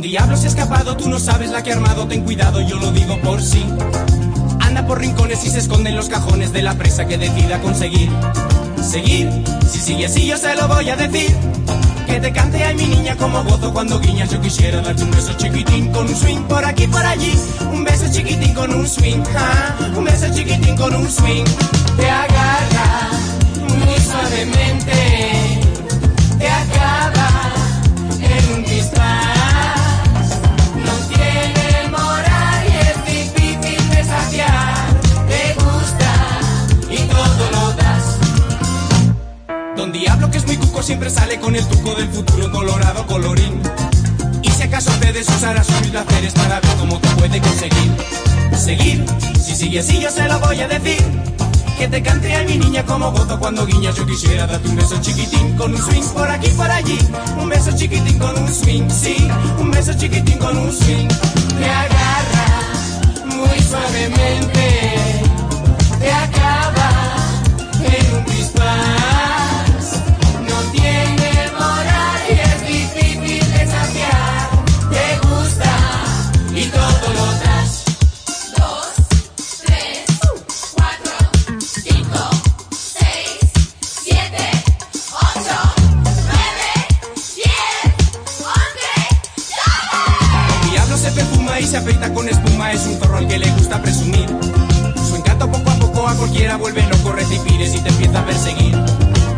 Don Diablo se ha escapado, tú no sabes la que ha armado, ten cuidado, yo lo digo por sí. Anda por rincones y se esconde en los cajones de la presa que decida conseguir. Seguir, si sigue así yo se lo voy a decir. Que te cante ay mi niña como gozo cuando guiñas Yo quisiera darte un beso chiquitín con un swing por aquí por allí Un beso chiquitín con un swing, un beso chiquitín con un swing Te agarra Siempre sale con el truco del futuro colorado colorín. Y si acaso puedes usar a sus placeres para ver cómo te puede conseguir. Seguir, si sigue así yo se lo voy a decir. Que te cante a mi niña como gozo cuando guiñas. Yo quisiera darte un beso chiquitín con un swing por aquí por allí. Un beso chiquitín con un swing, sí. Un beso chiquitín con un swing. Se afeita con espuma, es un zorro al que le gusta presumir. Su encanto poco a poco a cualquiera vuelve loco, recipires y te empieza a perseguir.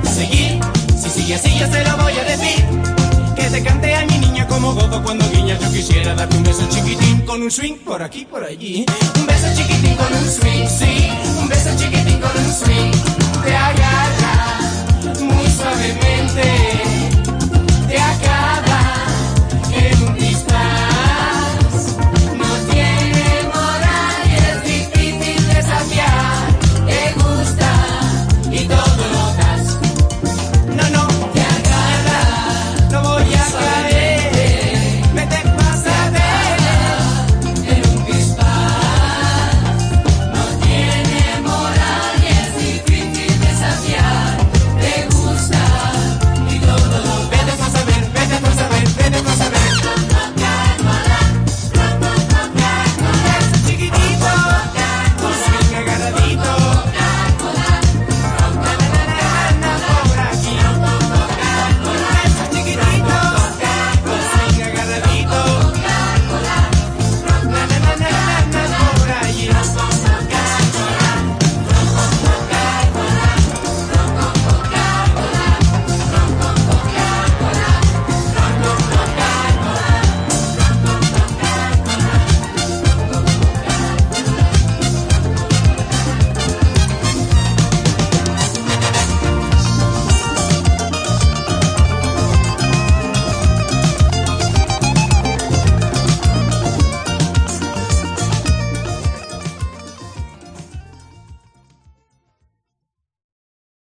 Seguir, si sigue así yo se lo voy a decir. Que te cante a mi niña como gozo cuando guiñas. Yo quisiera darte un beso chiquitín con un swing por aquí, por allí. Un beso chiquitín con un swing, sí. Un beso chiquitín con un swing. Te suavemente.